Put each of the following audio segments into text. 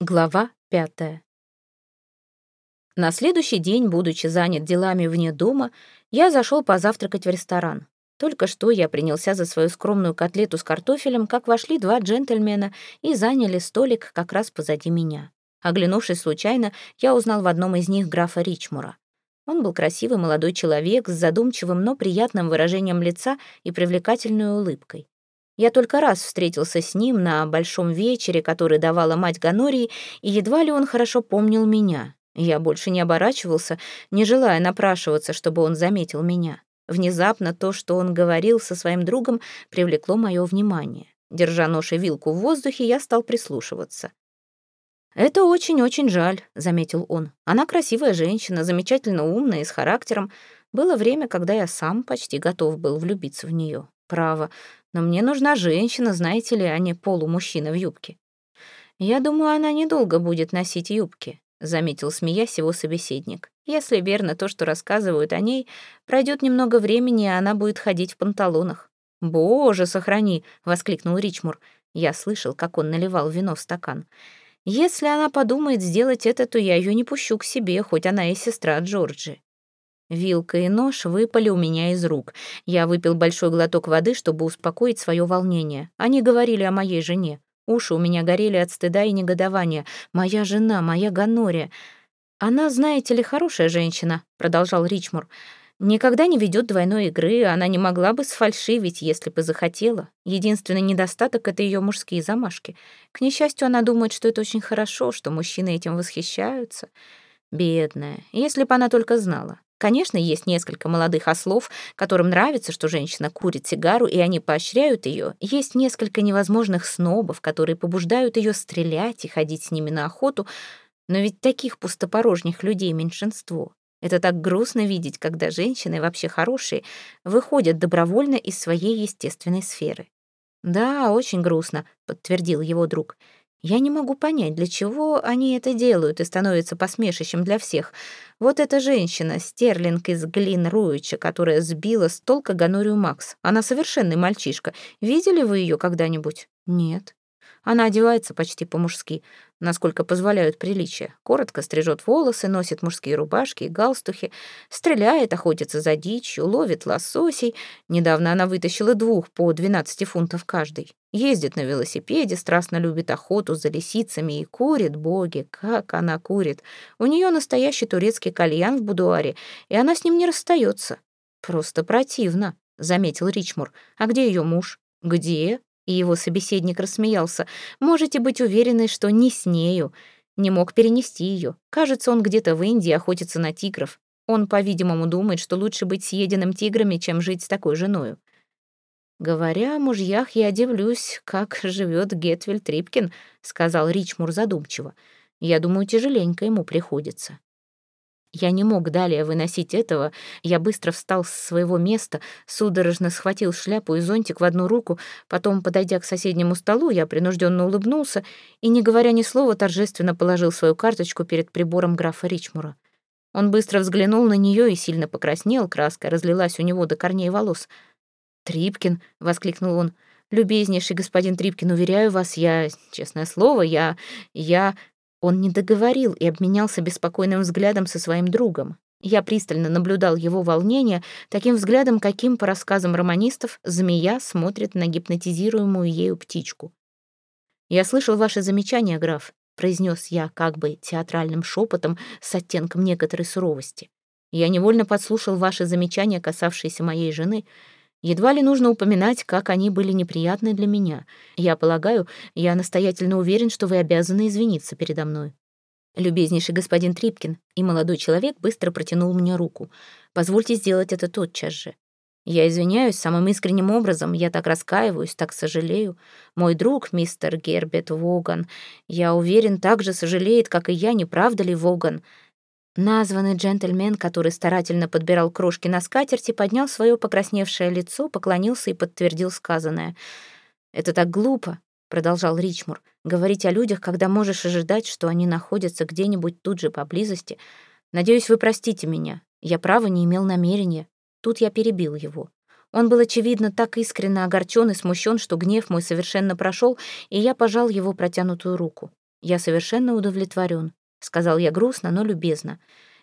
Глава пятая. На следующий день, будучи занят делами вне дома, я зашел позавтракать в ресторан. Только что я принялся за свою скромную котлету с картофелем, как вошли два джентльмена и заняли столик как раз позади меня. Оглянувшись случайно, я узнал в одном из них графа Ричмура. Он был красивый молодой человек с задумчивым, но приятным выражением лица и привлекательной улыбкой. Я только раз встретился с ним на большом вечере, который давала мать Ганории, и едва ли он хорошо помнил меня. Я больше не оборачивался, не желая напрашиваться, чтобы он заметил меня. Внезапно то, что он говорил со своим другом, привлекло мое внимание. Держа нож и вилку в воздухе, я стал прислушиваться. «Это очень-очень жаль», — заметил он. «Она красивая женщина, замечательно умная и с характером. Было время, когда я сам почти готов был влюбиться в нее. Право, но мне нужна женщина, знаете ли, а не полумужчина в юбке. Я думаю, она недолго будет носить юбки, заметил, смеясь его собеседник. Если верно то, что рассказывают о ней, пройдет немного времени, и она будет ходить в панталонах. «Боже, сохрани!» — воскликнул Ричмур. Я слышал, как он наливал вино в стакан. «Если она подумает сделать это, то я ее не пущу к себе, хоть она и сестра Джорджи. Вилка и нож выпали у меня из рук. Я выпил большой глоток воды, чтобы успокоить свое волнение. Они говорили о моей жене. Уши у меня горели от стыда и негодования. «Моя жена, моя Ганория». «Она, знаете ли, хорошая женщина», — продолжал Ричмур. «Никогда не ведет двойной игры, она не могла бы сфальшивить, если бы захотела. Единственный недостаток — это ее мужские замашки. К несчастью, она думает, что это очень хорошо, что мужчины этим восхищаются. Бедная, если бы она только знала. Конечно, есть несколько молодых ослов, которым нравится, что женщина курит сигару, и они поощряют ее. Есть несколько невозможных снобов, которые побуждают ее стрелять и ходить с ними на охоту. Но ведь таких пустопорожних людей меньшинство. Это так грустно видеть, когда женщины, вообще хорошие, выходят добровольно из своей естественной сферы. «Да, очень грустно», — подтвердил его друг. Я не могу понять, для чего они это делают и становятся посмешищем для всех. Вот эта женщина, Стерлинг из Глин Руича, которая сбила с толка Ганорию Макс. Она совершенный мальчишка. Видели вы ее когда-нибудь? Нет. Она одевается почти по-мужски, насколько позволяют приличия. Коротко стрижет волосы, носит мужские рубашки и галстухи, стреляет, охотится за дичью, ловит лососей. Недавно она вытащила двух по 12 фунтов каждый. Ездит на велосипеде, страстно любит охоту за лисицами и курит, боги, как она курит. У нее настоящий турецкий кальян в будуаре, и она с ним не расстается. Просто противно, заметил Ричмур. А где ее муж? Где? И его собеседник рассмеялся. «Можете быть уверены, что не с нею. Не мог перенести ее. Кажется, он где-то в Индии охотится на тигров. Он, по-видимому, думает, что лучше быть съеденным тиграми, чем жить с такой женою». «Говоря о мужьях, я удивлюсь, как живет Гетвель Трипкин», — сказал Ричмур задумчиво. «Я думаю, тяжеленько ему приходится». Я не мог далее выносить этого. Я быстро встал с своего места, судорожно схватил шляпу и зонтик в одну руку, потом, подойдя к соседнему столу, я принужденно улыбнулся и, не говоря ни слова, торжественно положил свою карточку перед прибором графа Ричмура. Он быстро взглянул на нее и сильно покраснел, краска разлилась у него до корней волос. «Трипкин!» — воскликнул он. «Любезнейший господин Трипкин, уверяю вас, я, честное слово, я... я...» Он не договорил и обменялся беспокойным взглядом со своим другом. Я пристально наблюдал его волнение, таким взглядом, каким, по рассказам романистов, змея смотрит на гипнотизируемую ею птичку. «Я слышал ваши замечания, граф», — произнес я как бы театральным шепотом с оттенком некоторой суровости. «Я невольно подслушал ваши замечания, касавшиеся моей жены, Едва ли нужно упоминать, как они были неприятны для меня. Я полагаю, я настоятельно уверен, что вы обязаны извиниться передо мной. Любезнейший господин Трипкин и молодой человек быстро протянул мне руку. Позвольте сделать это тотчас же. Я извиняюсь самым искренним образом, я так раскаиваюсь, так сожалею. Мой друг, мистер Гербет Воган, я уверен, так же сожалеет, как и я, не правда ли, Воган? Названный джентльмен, который старательно подбирал крошки на скатерти, поднял свое покрасневшее лицо, поклонился и подтвердил сказанное. «Это так глупо», — продолжал Ричмур, «говорить о людях, когда можешь ожидать, что они находятся где-нибудь тут же поблизости. Надеюсь, вы простите меня. Я, право, не имел намерения». Тут я перебил его. Он был, очевидно, так искренне огорчен и смущен, что гнев мой совершенно прошел, и я пожал его протянутую руку. «Я совершенно удовлетворен», — сказал я грустно, но любезно.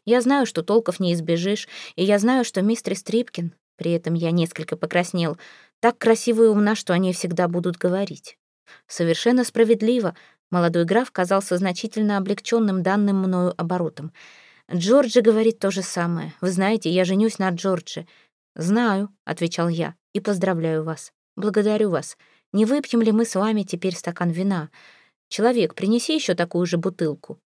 «Я знаю, что толков не избежишь, и я знаю, что мистер Стрипкин, при этом я несколько покраснел, так красиво и умна, что они всегда будут говорить. Совершенно справедливо. Молодой граф казался значительно облегченным данным мною оборотом. Джорджи говорит то же самое. Вы знаете, я женюсь на Джорджи. «Знаю», — отвечал я, — «и поздравляю вас. Благодарю вас. Не выпьем ли мы с вами теперь стакан вина? Человек, принеси еще такую же бутылку».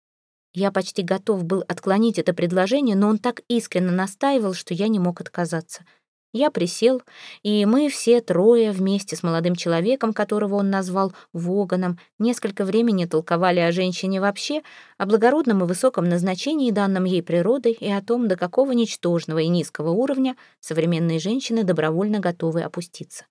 Я почти готов был отклонить это предложение, но он так искренне настаивал, что я не мог отказаться. Я присел, и мы все трое вместе с молодым человеком, которого он назвал Воганом, несколько времени толковали о женщине вообще, о благородном и высоком назначении, данном ей природой, и о том, до какого ничтожного и низкого уровня современные женщины добровольно готовы опуститься.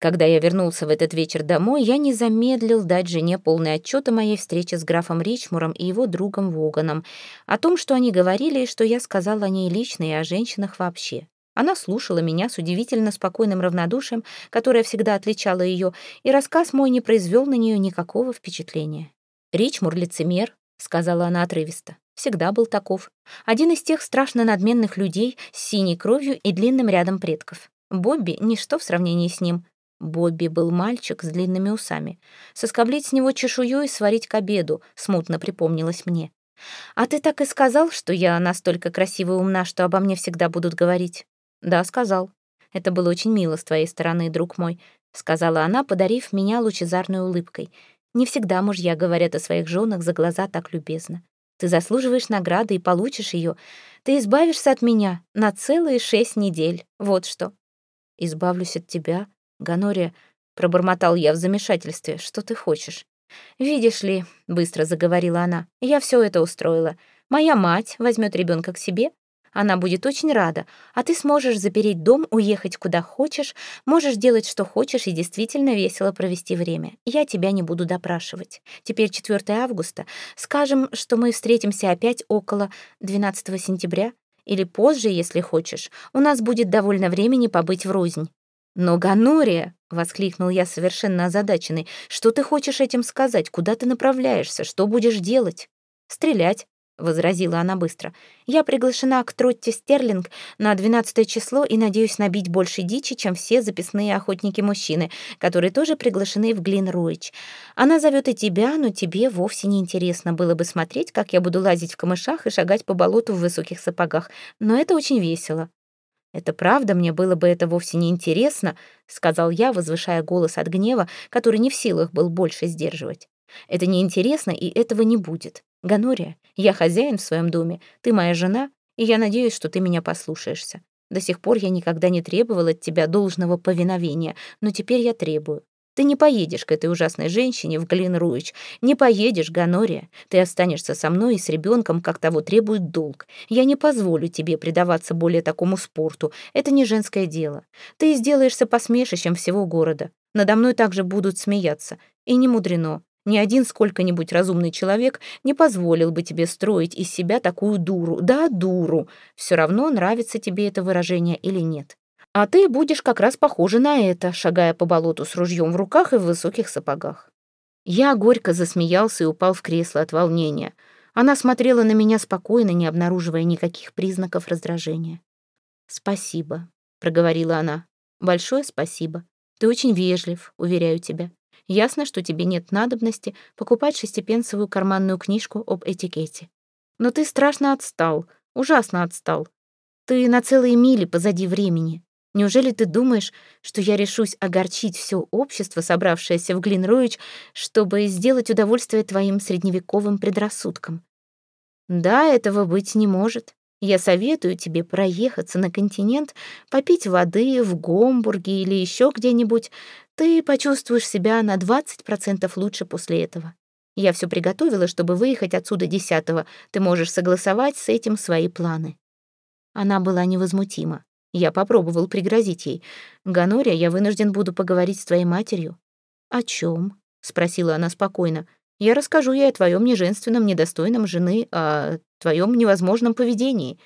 Когда я вернулся в этот вечер домой, я не замедлил дать жене полный отчет о моей встрече с графом Ричмуром и его другом Воганом, о том, что они говорили и что я сказал о ней лично и о женщинах вообще. Она слушала меня с удивительно спокойным равнодушием, которое всегда отличало ее, и рассказ мой не произвел на нее никакого впечатления. «Ричмур — лицемер», — сказала она отрывисто. Всегда был таков. Один из тех страшно надменных людей с синей кровью и длинным рядом предков. Бобби — ничто в сравнении с ним. Бобби был мальчик с длинными усами. Соскоблить с него чешую и сварить к обеду, смутно припомнилось мне. «А ты так и сказал, что я настолько красива и умна, что обо мне всегда будут говорить?» «Да, сказал. Это было очень мило с твоей стороны, друг мой», — сказала она, подарив меня лучезарной улыбкой. «Не всегда мужья говорят о своих женах за глаза так любезно. Ты заслуживаешь награды и получишь ее. Ты избавишься от меня на целые шесть недель. Вот что». «Избавлюсь от тебя, Ганория», — пробормотал я в замешательстве. «Что ты хочешь?» «Видишь ли», — быстро заговорила она, — «я все это устроила. Моя мать возьмет ребенка к себе, она будет очень рада, а ты сможешь запереть дом, уехать куда хочешь, можешь делать, что хочешь, и действительно весело провести время. Я тебя не буду допрашивать. Теперь 4 августа. Скажем, что мы встретимся опять около 12 сентября или позже, если хочешь. У нас будет довольно времени побыть врознь. «Но, Ганория!» — воскликнул я совершенно озадаченный. «Что ты хочешь этим сказать? Куда ты направляешься? Что будешь делать?» «Стрелять», — возразила она быстро. «Я приглашена к Тротте Стерлинг на 12 число и надеюсь набить больше дичи, чем все записные охотники-мужчины, которые тоже приглашены в Глин-Руич. Она зовет и тебя, но тебе вовсе не интересно было бы смотреть, как я буду лазить в камышах и шагать по болоту в высоких сапогах, но это очень весело». «Это правда, мне было бы это вовсе не интересно», — сказал я, возвышая голос от гнева, который не в силах был больше сдерживать. «Это неинтересно, и этого не будет. Ганория, я хозяин в своем доме, ты моя жена, и я надеюсь, что ты меня послушаешься. До сих пор я никогда не требовал от тебя должного повиновения, но теперь я требую. Ты не поедешь к этой ужасной женщине в Глинруич. Не поедешь, Ганория. Ты останешься со мной и с ребенком, как того требует долг. Я не позволю тебе предаваться более такому спорту. Это не женское дело. Ты сделаешься посмешищем всего города. Надо мной также будут смеяться. И не мудрено. Ни один сколько-нибудь разумный человек не позволил бы тебе строить из себя такую дуру. Да, дуру. Все равно, нравится тебе это выражение или нет. А ты будешь как раз похожа на это, шагая по болоту с ружьем в руках и в высоких сапогах. Я горько засмеялся и упал в кресло от волнения. Она смотрела на меня спокойно, не обнаруживая никаких признаков раздражения. «Спасибо», — проговорила она. «Большое спасибо. Ты очень вежлив, уверяю тебя. Ясно, что тебе нет надобности покупать шестипенсовую карманную книжку об этикете. Но ты страшно отстал, ужасно отстал. Ты на целые мили позади времени. Неужели ты думаешь, что я решусь огорчить все общество, собравшееся в Глинроич, чтобы сделать удовольствие твоим средневековым предрассудкам? Да, этого быть не может. Я советую тебе проехаться на континент, попить воды в Гомбурге или еще где-нибудь, ты почувствуешь себя на 20% лучше после этого. Я все приготовила, чтобы выехать отсюда десятого. Ты можешь согласовать с этим свои планы». Она была невозмутима. Я попробовал пригрозить ей. «Ганория, я вынужден буду поговорить с твоей матерью». «О чем?» — спросила она спокойно. «Я расскажу ей о твоем неженственном, недостойном жены, о твоем невозможном поведении.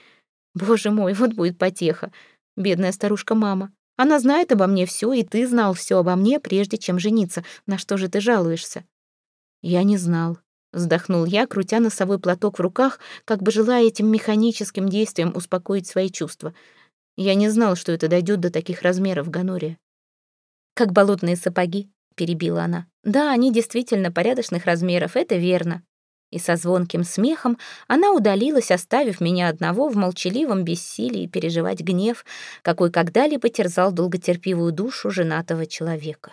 Боже мой, вот будет потеха. Бедная старушка-мама. Она знает обо мне все, и ты знал все обо мне, прежде чем жениться. На что же ты жалуешься?» «Я не знал», Вздохнул я, крутя носовой платок в руках, как бы желая этим механическим действием успокоить свои чувства. Я не знал, что это дойдет до таких размеров, Ганория. «Как болотные сапоги», — перебила она. «Да, они действительно порядочных размеров, это верно и со звонким смехом она удалилась, оставив меня одного в молчаливом бессилии переживать гнев, какой когда-либо терзал долготерпивую душу женатого человека.